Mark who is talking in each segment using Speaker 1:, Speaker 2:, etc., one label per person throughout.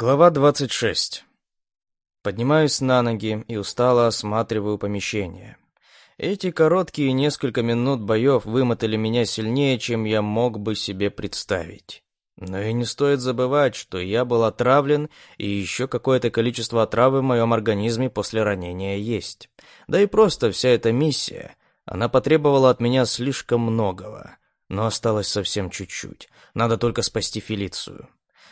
Speaker 1: Глава 26. Поднимаюсь на ноги и устало осматриваю помещение. Эти короткие несколько минут боев вымотали меня сильнее, чем я мог бы себе представить. Но и не стоит забывать, что я был отравлен, и еще какое-то количество отравы в моем организме после ранения есть. Да и просто вся эта миссия, она потребовала от меня слишком многого. Но осталось совсем чуть-чуть. Надо только спасти Фелицию.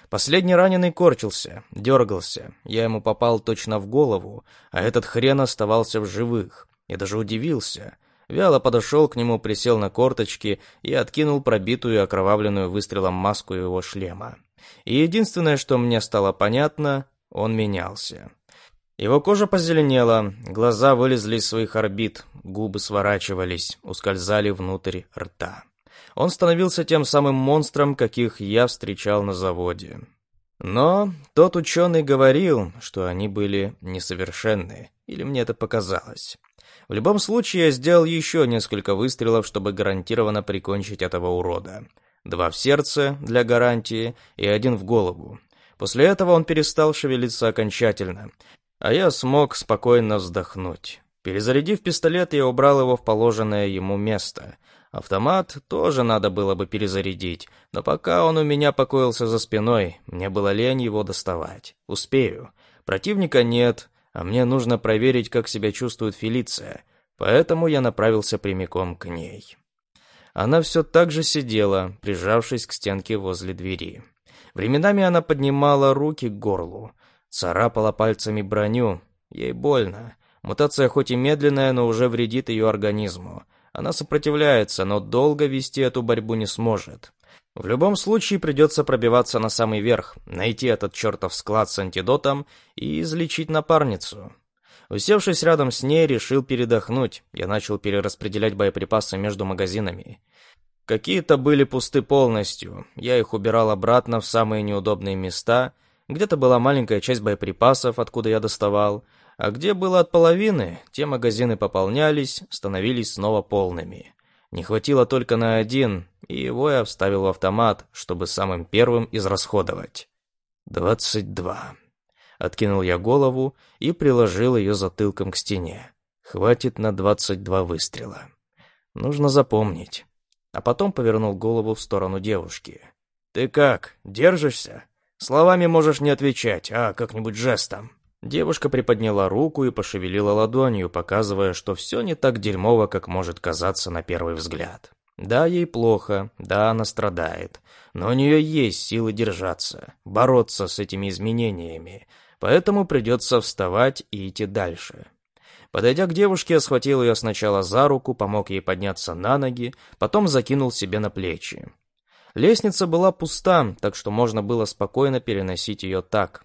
Speaker 1: Последний раненый корчился, дергался. Я ему попал точно в голову, а этот хрен оставался в живых. Я даже удивился. Вяло подошел к нему, присел на корточки и откинул пробитую окровавленную выстрелом маску его шлема. И единственное, что мне стало понятно, он менялся. Его кожа позеленела, глаза вылезли из своих орбит, губы сворачивались, ускользали внутрь рта. Он становился тем самым монстром, каких я встречал на заводе. Но тот ученый говорил, что они были несовершенны, или мне это показалось. В любом случае, я сделал еще несколько выстрелов, чтобы гарантированно прикончить этого урода. Два в сердце для гарантии и один в голову. После этого он перестал шевелиться окончательно, а я смог спокойно вздохнуть. Перезарядив пистолет, я убрал его в положенное ему место, Автомат тоже надо было бы перезарядить, но пока он у меня покоился за спиной, мне было лень его доставать. Успею. Противника нет, а мне нужно проверить, как себя чувствует Фелиция, поэтому я направился прямиком к ней. Она все так же сидела, прижавшись к стенке возле двери. Временами она поднимала руки к горлу, царапала пальцами броню. Ей больно. Мутация хоть и медленная, но уже вредит ее организму. Она сопротивляется, но долго вести эту борьбу не сможет. В любом случае придется пробиваться на самый верх, найти этот чертов склад с антидотом и излечить напарницу. Усевшись рядом с ней, решил передохнуть. Я начал перераспределять боеприпасы между магазинами. Какие-то были пусты полностью. Я их убирал обратно в самые неудобные места. Где-то была маленькая часть боеприпасов, откуда я доставал. А где было от половины, те магазины пополнялись, становились снова полными. Не хватило только на один, и его я вставил в автомат, чтобы самым первым израсходовать. «Двадцать два». Откинул я голову и приложил ее затылком к стене. Хватит на двадцать два выстрела. Нужно запомнить. А потом повернул голову в сторону девушки. «Ты как, держишься? Словами можешь не отвечать, а как-нибудь жестом». Девушка приподняла руку и пошевелила ладонью, показывая, что все не так дерьмово, как может казаться на первый взгляд. Да, ей плохо, да, она страдает, но у нее есть силы держаться, бороться с этими изменениями, поэтому придется вставать и идти дальше. Подойдя к девушке, я схватил ее сначала за руку, помог ей подняться на ноги, потом закинул себе на плечи. Лестница была пуста, так что можно было спокойно переносить ее так.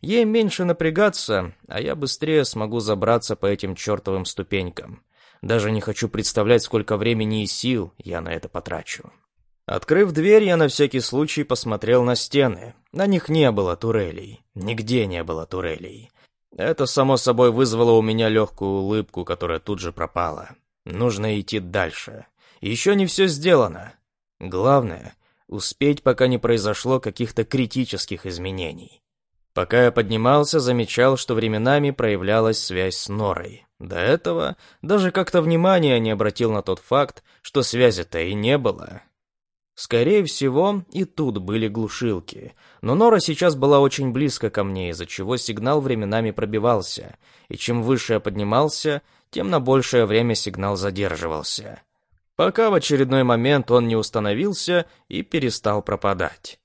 Speaker 1: Ей меньше напрягаться, а я быстрее смогу забраться по этим чертовым ступенькам. Даже не хочу представлять, сколько времени и сил я на это потрачу. Открыв дверь, я на всякий случай посмотрел на стены. На них не было турелей. Нигде не было турелей. Это, само собой, вызвало у меня легкую улыбку, которая тут же пропала. Нужно идти дальше. Еще не все сделано. Главное — успеть, пока не произошло каких-то критических изменений. Пока я поднимался, замечал, что временами проявлялась связь с Норой. До этого даже как-то внимания не обратил на тот факт, что связи-то и не было. Скорее всего, и тут были глушилки, но Нора сейчас была очень близко ко мне, из-за чего сигнал временами пробивался, и чем выше я поднимался, тем на большее время сигнал задерживался. Пока в очередной момент он не установился и перестал пропадать.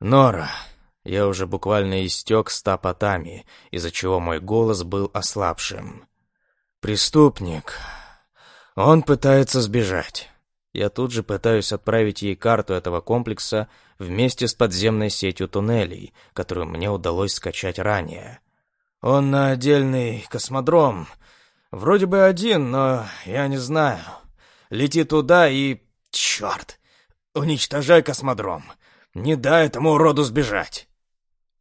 Speaker 1: «Нора!» Я уже буквально истек ста потами, из-за чего мой голос был ослабшим. «Преступник. Он пытается сбежать. Я тут же пытаюсь отправить ей карту этого комплекса вместе с подземной сетью туннелей, которую мне удалось скачать ранее. Он на отдельный космодром. Вроде бы один, но я не знаю. Лети туда и... Черт! Уничтожай космодром. Не дай этому уроду сбежать.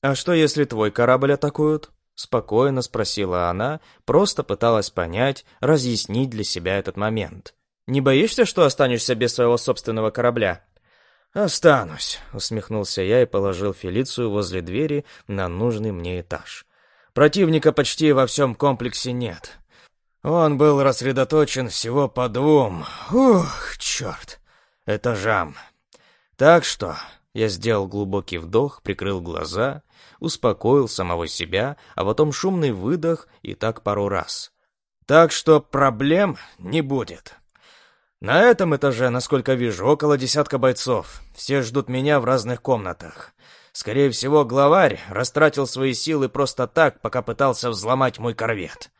Speaker 1: «А что, если твой корабль атакуют?» Спокойно спросила она, просто пыталась понять, разъяснить для себя этот момент. «Не боишься, что останешься без своего собственного корабля?» «Останусь», — усмехнулся я и положил Фелицию возле двери на нужный мне этаж. «Противника почти во всем комплексе нет. Он был рассредоточен всего по двум, ух, черт, этажам. Так что я сделал глубокий вдох, прикрыл глаза, успокоил самого себя, а потом шумный выдох и так пару раз. Так что проблем не будет. На этом этаже, насколько вижу, около десятка бойцов. Все ждут меня в разных комнатах. Скорее всего, главарь растратил свои силы просто так, пока пытался взломать мой корвет.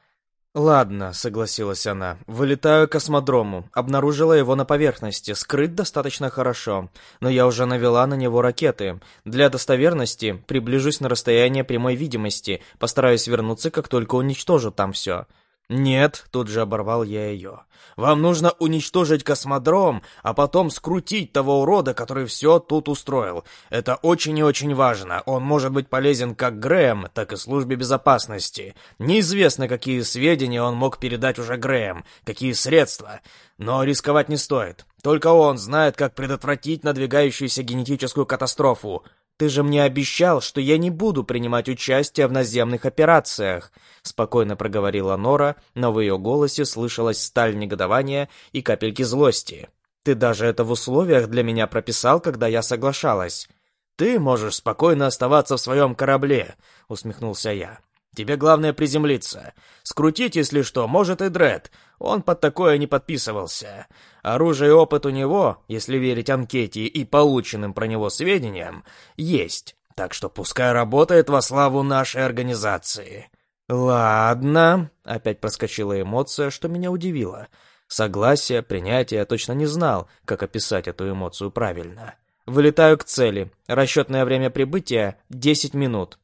Speaker 2: «Ладно», — согласилась она. «Вылетаю к космодрому. Обнаружила его на поверхности. Скрыт достаточно хорошо. Но я уже навела на него ракеты. Для достоверности приближусь на расстояние прямой видимости. Постараюсь вернуться, как только уничтожу там все. «Нет», — тут же оборвал я ее. «Вам нужно уничтожить космодром, а потом скрутить того урода, который все тут устроил. Это очень и очень важно. Он может быть полезен как Грэм, так и службе безопасности. Неизвестно, какие сведения он мог передать уже Грэм, какие средства. Но рисковать не стоит. Только он знает, как предотвратить надвигающуюся генетическую катастрофу. «Ты же мне обещал, что я не буду принимать участие в наземных операциях», спокойно проговорила Нора, но в ее голосе слышалась сталь негодования и капельки злости. «Ты даже это в условиях для меня прописал, когда я соглашалась». «Ты можешь спокойно оставаться в своем корабле», — усмехнулся я. «Тебе главное приземлиться. Скрутить, если что, может и Дред. Он под такое не подписывался. Оружие и опыт у него, если верить анкете и полученным про него сведениям, есть. Так что пускай работает во славу нашей организации. Ладно, опять проскочила эмоция, что меня удивило. Согласие, принятие, я точно не знал, как описать эту эмоцию правильно. Вылетаю к цели. Расчетное время прибытия — 10 минут.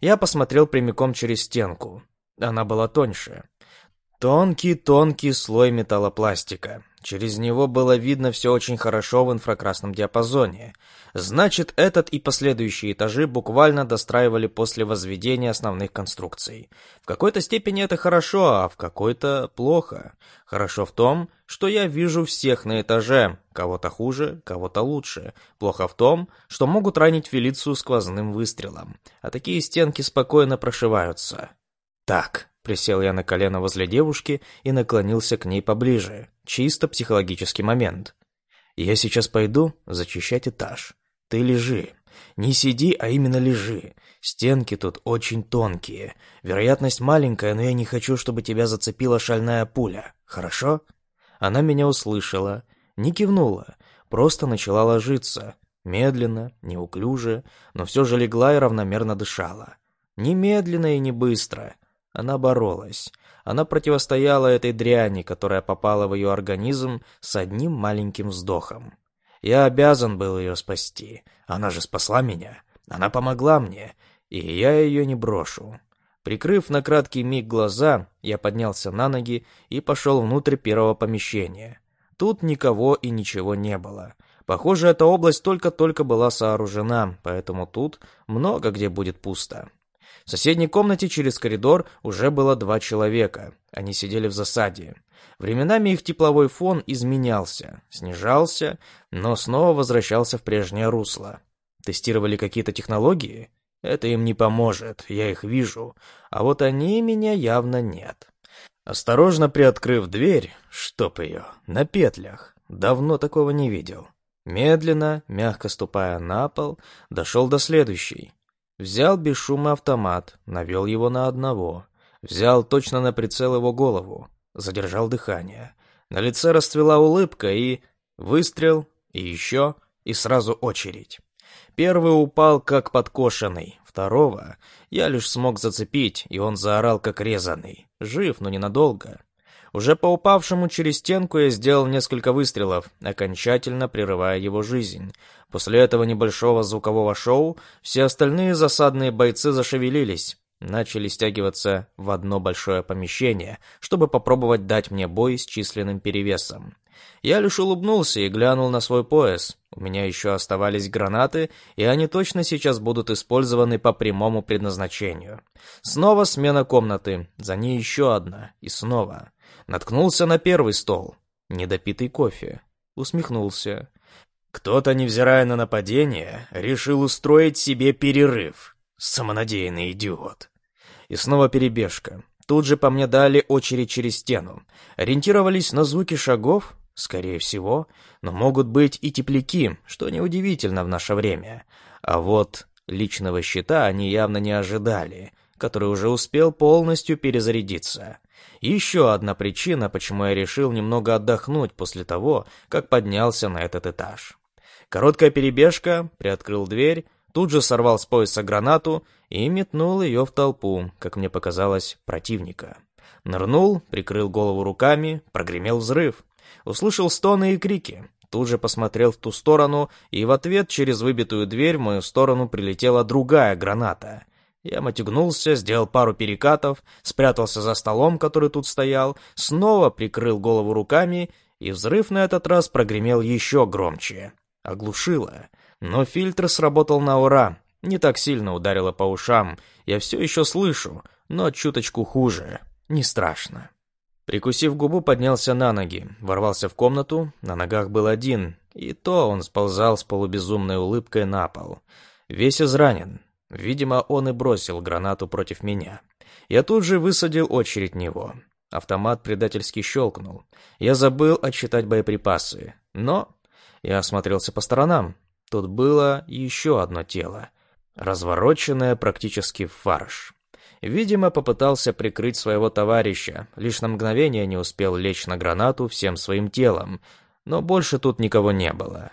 Speaker 2: Я посмотрел прямиком через стенку. Она была тоньше. Тонкий-тонкий слой металлопластика. Через него было видно все очень хорошо в инфракрасном диапазоне. Значит, этот и последующие этажи буквально достраивали после возведения основных конструкций. В какой-то степени это хорошо, а в какой-то плохо. Хорошо в том, что я вижу всех на этаже, кого-то хуже, кого-то лучше. Плохо в том, что могут ранить Фелицию сквозным выстрелом, а такие стенки спокойно прошиваются. Так, Присел я на колено возле девушки и наклонился к ней поближе. Чисто психологический момент. Я сейчас пойду зачищать этаж. Ты лежи. Не сиди, а именно лежи. Стенки тут очень тонкие. Вероятность маленькая, но я не хочу, чтобы тебя зацепила шальная пуля. Хорошо? Она меня услышала. Не кивнула. Просто начала ложиться. Медленно, неуклюже, но все же легла и равномерно дышала. Не медленно и не быстро. Она боролась. Она противостояла этой дряни, которая попала в ее организм с одним маленьким вздохом. Я обязан был ее спасти. Она же спасла меня. Она помогла мне, и я ее не брошу. Прикрыв на краткий миг глаза, я поднялся на ноги и пошел внутрь первого помещения. Тут никого и ничего не было. Похоже, эта область только-только была сооружена, поэтому тут много где будет пусто. В соседней комнате через коридор уже было два человека. Они сидели в засаде. Временами их тепловой фон изменялся, снижался, но снова возвращался в прежнее русло. Тестировали какие-то технологии? Это им не поможет, я их вижу. А вот они меня явно нет. Осторожно приоткрыв дверь, чтоб ее, на петлях. Давно такого не видел. Медленно, мягко ступая на пол, дошел до следующей. Взял бесшумный автомат, навел его на одного. Взял точно на прицел его голову. Задержал дыхание. На лице расцвела улыбка и... Выстрел, и еще, и сразу очередь. Первый упал как подкошенный, второго я лишь смог зацепить, и он заорал как резанный. Жив, но ненадолго. Уже по упавшему через стенку я сделал несколько выстрелов, окончательно прерывая его жизнь. После этого небольшого звукового шоу все остальные засадные бойцы зашевелились, начали стягиваться в одно большое помещение, чтобы попробовать дать мне бой с численным перевесом. Я лишь улыбнулся и глянул на свой пояс. У меня еще оставались гранаты, и они точно сейчас будут использованы по прямому предназначению. Снова смена комнаты, за ней еще одна, и снова. Наткнулся на первый стол. Недопитый кофе. Усмехнулся. Кто-то, невзирая на нападение, решил устроить себе перерыв. Самонадеянный идиот. И снова перебежка. Тут же по мне дали очередь через стену. Ориентировались на звуки шагов, скорее всего, но могут быть и тепляки, что неудивительно в наше время. А вот личного щита они явно не ожидали, который уже успел полностью перезарядиться. Еще одна причина, почему я решил немного отдохнуть после того, как поднялся на этот этаж. Короткая перебежка, приоткрыл дверь, тут же сорвал с пояса гранату и метнул ее в толпу, как мне показалось, противника. Нырнул, прикрыл голову руками, прогремел взрыв. Услышал стоны и крики. Тут же посмотрел в ту сторону, и в ответ через выбитую дверь в мою сторону прилетела другая граната. Я матюгнулся, сделал пару перекатов, спрятался за столом, который тут стоял, снова прикрыл голову руками, и взрыв на этот раз прогремел еще громче. Оглушило. Но фильтр сработал на ура. Не так сильно ударило по ушам. Я все еще слышу, но чуточку хуже. Не страшно. Прикусив губу, поднялся на ноги, ворвался в комнату, на ногах был один, и то он сползал с полубезумной улыбкой на пол. Весь изранен. Видимо, он и бросил гранату против меня. Я тут же высадил очередь него. Автомат предательски щелкнул. Я забыл отсчитать боеприпасы. Но я осмотрелся по сторонам. Тут было еще одно тело, развороченное практически в фарш. Видимо, попытался прикрыть своего товарища, лишь на мгновение не успел лечь на гранату всем своим телом, но больше тут никого не было.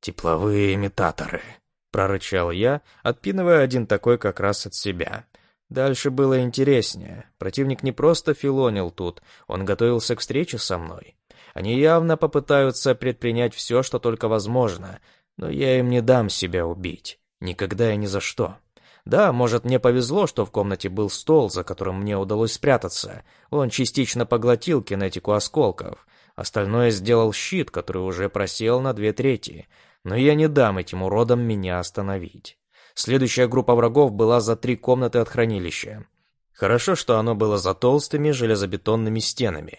Speaker 2: «Тепловые имитаторы», — прорычал я, отпинывая один такой как раз от себя. Дальше было интереснее. Противник не просто филонил тут, он готовился к встрече со мной. Они явно попытаются предпринять все, что только возможно, но я им не дам себя убить. Никогда и ни за что. Да, может, мне повезло, что в комнате был стол, за которым мне удалось спрятаться. Он частично поглотил кинетику осколков. Остальное сделал щит, который уже просел на две трети. Но я не дам этим уродам меня остановить. Следующая группа врагов была за три комнаты от хранилища. Хорошо, что оно было за толстыми железобетонными стенами.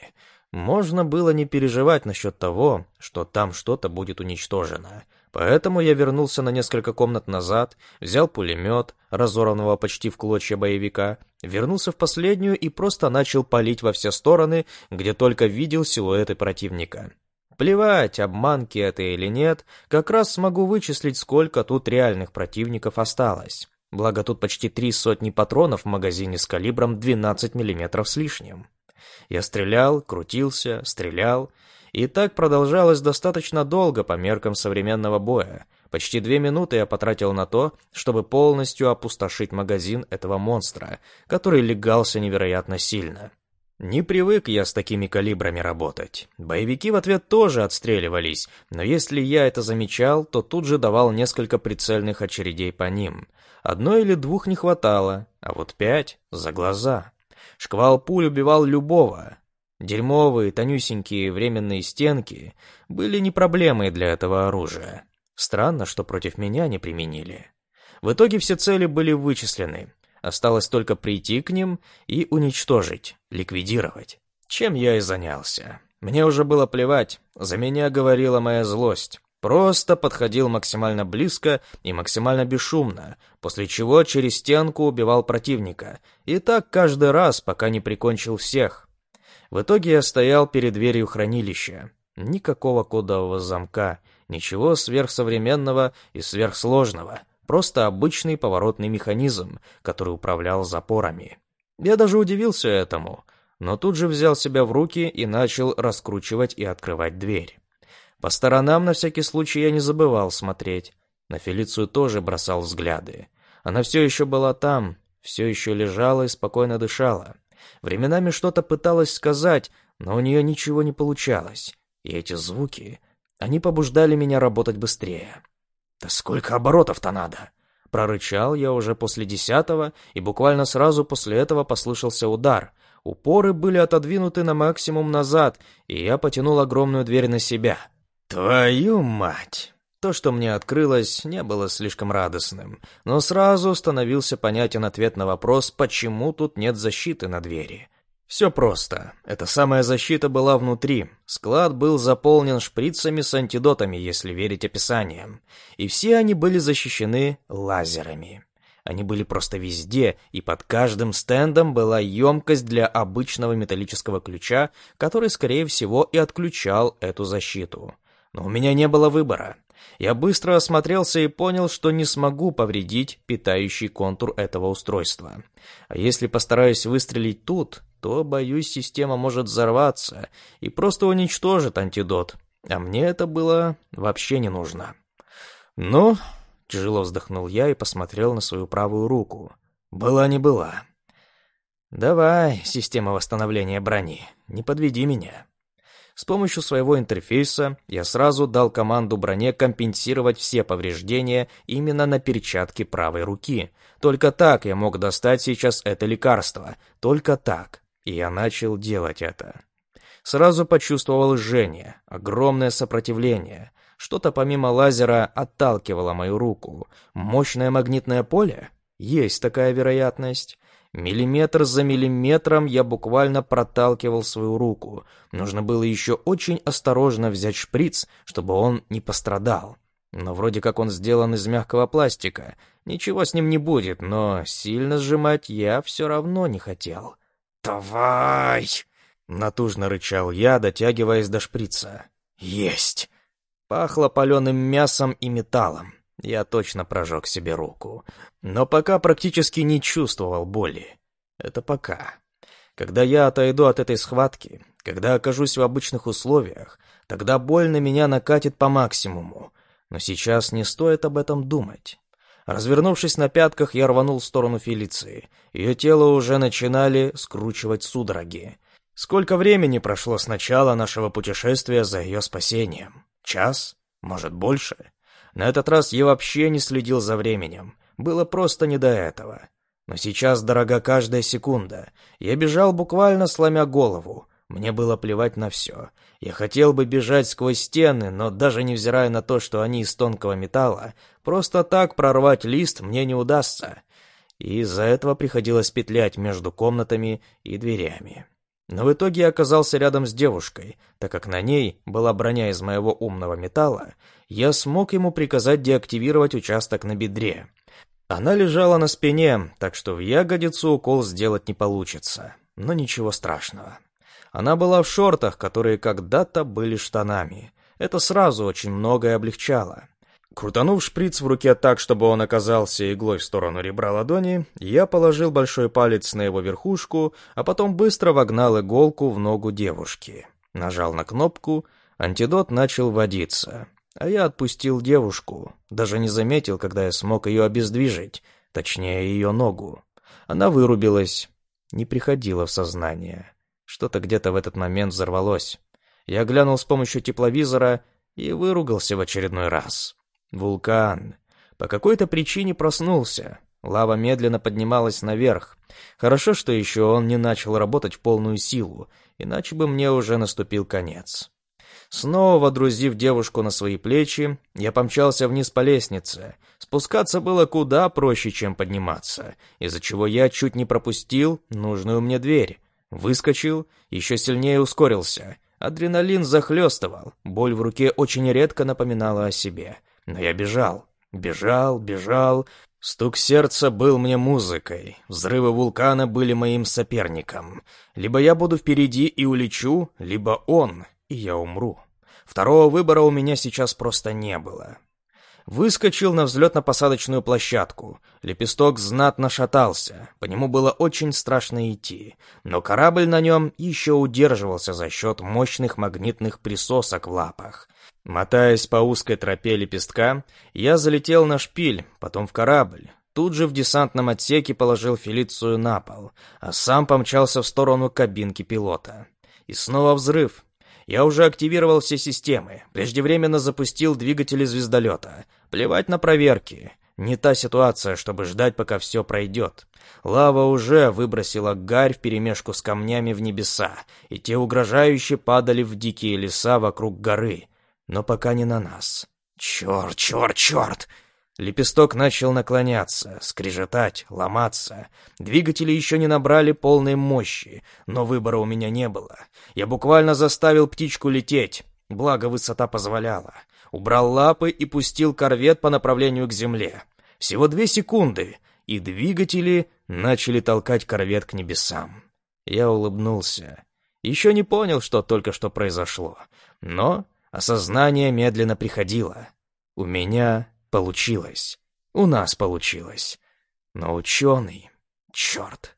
Speaker 2: Можно было не переживать насчет того, что там что-то будет уничтожено. Поэтому я вернулся на несколько комнат назад, взял пулемет, разорванного почти в клочья боевика, вернулся в последнюю и просто начал палить во все стороны, где только видел силуэты противника. Плевать, обманки это или нет, как раз смогу вычислить, сколько тут реальных противников осталось. Благо тут почти три сотни патронов в магазине с калибром 12 мм с лишним. Я стрелял, крутился, стрелял, и так продолжалось достаточно долго по меркам современного боя. Почти две минуты я потратил на то, чтобы полностью опустошить магазин этого монстра, который легался невероятно сильно. Не привык я с такими калибрами работать. Боевики в ответ тоже отстреливались, но если я это замечал, то тут же давал несколько прицельных очередей по ним. Одной или двух не хватало, а вот пять — за глаза. Шквал пуль убивал любого. Дерьмовые, тонюсенькие временные стенки были не проблемой для этого оружия. Странно, что против меня не применили. В итоге все цели были вычислены. Осталось только прийти к ним и уничтожить, ликвидировать. Чем я и занялся. Мне уже было плевать, за меня говорила моя злость. Просто подходил максимально близко и максимально бесшумно, после чего через стенку убивал противника. И так каждый раз, пока не прикончил всех. В итоге я стоял перед дверью хранилища. Никакого кодового замка, ничего сверхсовременного и сверхсложного. Просто обычный поворотный механизм, который управлял запорами. Я даже удивился этому, но тут же взял себя в руки и начал раскручивать и открывать дверь. По сторонам на всякий случай я не забывал смотреть. На Фелицию тоже бросал взгляды. Она все еще была там, все еще лежала и спокойно дышала. Временами что-то пыталась сказать, но у нее ничего не получалось. И эти звуки, они побуждали меня работать быстрее. «Да сколько оборотов-то надо?» Прорычал я уже после десятого, и буквально сразу после этого послышался удар. Упоры были отодвинуты на максимум назад, и я потянул огромную дверь на себя. «Твою мать!» То, что мне открылось, не было слишком радостным, но сразу становился понятен ответ на вопрос, почему тут нет защиты на двери.
Speaker 1: Все просто. Эта самая защита была внутри. Склад был заполнен шприцами с антидотами, если верить описаниям. И все они были защищены лазерами. Они были просто везде, и под каждым стендом была емкость для обычного металлического ключа, который, скорее всего, и отключал эту защиту. Но у меня не было выбора. Я быстро осмотрелся и понял, что не смогу повредить питающий контур этого устройства. А если постараюсь выстрелить тут, то, боюсь, система может взорваться и просто уничтожит антидот. А мне это было вообще не нужно. Ну, тяжело вздохнул я и посмотрел на свою правую руку. Была не была. Давай, система восстановления брони, не подведи меня. С помощью своего интерфейса я сразу дал команду броне компенсировать все повреждения именно на перчатке правой руки. Только так я мог достать сейчас это лекарство. Только так. И я начал делать это. Сразу почувствовал жжение, огромное сопротивление. Что-то помимо лазера отталкивало мою руку. Мощное магнитное поле? Есть такая вероятность. Миллиметр за миллиметром я буквально проталкивал свою руку. Нужно было еще очень осторожно взять шприц, чтобы он не пострадал. Но вроде как он сделан из мягкого пластика. Ничего с ним не будет, но сильно сжимать я все равно не хотел. «Давай!» — натужно рычал я, дотягиваясь до шприца. «Есть!» Пахло паленым мясом и металлом. Я точно прожег себе руку. Но пока практически не чувствовал боли. Это пока. Когда я отойду от этой схватки, когда окажусь в обычных условиях, тогда боль на меня накатит по максимуму. Но сейчас не стоит об этом думать. Развернувшись на пятках, я рванул в сторону Фелиции. Ее тело уже начинали скручивать судороги. Сколько времени прошло с начала нашего путешествия за ее спасением? Час? Может, больше? На этот раз я вообще не следил за временем. Было просто не до этого. Но сейчас дорога каждая секунда. Я бежал буквально сломя голову. Мне было плевать на все. Я хотел бы бежать сквозь стены, но даже невзирая на то, что они из тонкого металла, просто так прорвать лист мне не удастся. И из-за этого приходилось петлять между комнатами и дверями. Но в итоге я оказался рядом с девушкой, так как на ней была броня из моего умного металла, я смог ему приказать деактивировать участок на бедре. Она лежала на спине, так что в ягодицу укол сделать не получится, но ничего страшного. Она была в шортах, которые когда-то были штанами. Это сразу очень многое облегчало. Крутанув шприц в руке так, чтобы он оказался иглой в сторону ребра ладони, я положил большой палец на его верхушку, а потом быстро вогнал иголку в ногу девушки. Нажал на кнопку, антидот начал водиться. А я отпустил девушку, даже не заметил, когда я смог ее обездвижить, точнее, ее ногу. Она вырубилась, не приходила в сознание. Что-то где-то в этот момент взорвалось. Я глянул с помощью тепловизора и выругался в очередной раз. Вулкан. По какой-то причине проснулся. Лава медленно поднималась наверх. Хорошо, что еще он не начал работать в полную силу, иначе бы мне уже наступил конец. Снова водрузив девушку на свои плечи, я помчался вниз по лестнице. Спускаться было куда проще, чем подниматься, из-за чего я чуть не пропустил нужную мне дверь. Выскочил, еще сильнее ускорился. Адреналин захлестывал, боль в руке очень редко напоминала о себе. Но я бежал, бежал, бежал. Стук сердца был мне музыкой, взрывы вулкана были моим соперником. Либо я буду впереди и улечу, либо он, и я умру. Второго выбора у меня сейчас просто не было. Выскочил на взлетно-посадочную площадку. Лепесток знатно шатался, по нему было очень страшно идти. Но корабль на нем еще удерживался за счет мощных магнитных присосок в лапах. Мотаясь по узкой тропе лепестка, я залетел на шпиль, потом в корабль. Тут же в десантном отсеке положил Фелицию на пол, а сам помчался в сторону кабинки пилота. И снова взрыв, я уже активировал все системы, преждевременно запустил двигатели звездолета. Плевать на проверки. Не та ситуация, чтобы ждать, пока все пройдет. Лава уже выбросила гарь вперемешку с камнями в небеса, и те угрожающе падали в дикие леса вокруг горы. Но пока не на нас. Черт, черт, черт! Лепесток начал наклоняться, скрежетать, ломаться. Двигатели еще не набрали полной мощи, но выбора у меня не было. Я буквально заставил птичку лететь, благо высота позволяла. Убрал лапы и пустил корвет по направлению к земле. Всего две секунды, и двигатели начали толкать корвет к небесам. Я улыбнулся. Еще не понял, что только что произошло, но осознание медленно приходило. У меня Получилось. У нас получилось. Но ученый... Черт.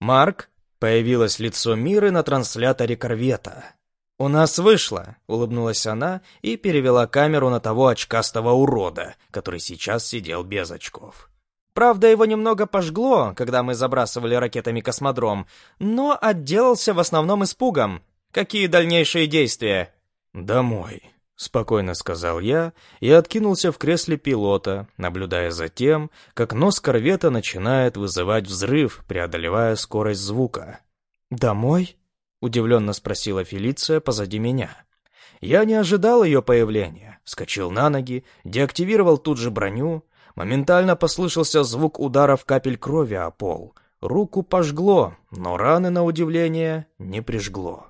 Speaker 1: «Марк?» — появилось лицо Миры на трансляторе корвета. «У нас вышло», — улыбнулась она и перевела камеру на того очкастого урода, который сейчас сидел без очков. Правда, его немного пожгло, когда мы забрасывали ракетами космодром, но отделался в основном испугом. Какие дальнейшие действия? «Домой», — спокойно сказал я и откинулся в кресле пилота, наблюдая за тем, как нос корвета начинает вызывать взрыв, преодолевая скорость звука. «Домой?» — удивленно спросила Фелиция позади меня. Я не ожидал ее появления. Вскочил на ноги, деактивировал тут же броню. Моментально послышался звук ударов капель крови о пол. Руку пожгло, но раны, на удивление, не прижгло.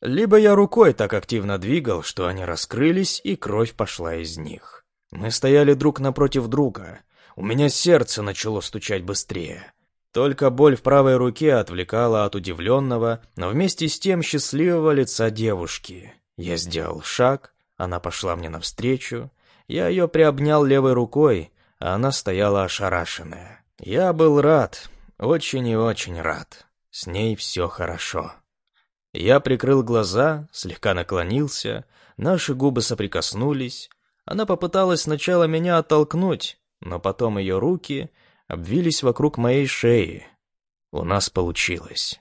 Speaker 1: Либо я рукой так активно двигал, что они раскрылись, и кровь пошла из них. Мы стояли друг напротив друга. У меня сердце начало стучать быстрее. Только боль в правой руке отвлекала от удивленного, но вместе с тем счастливого лица девушки. Я сделал шаг, она пошла мне навстречу. Я ее приобнял левой рукой, а она стояла ошарашенная. Я был рад, очень и очень рад. С ней все хорошо. Я прикрыл глаза, слегка наклонился, наши губы соприкоснулись. Она попыталась сначала меня оттолкнуть, но потом ее руки обвились вокруг моей шеи. У нас получилось.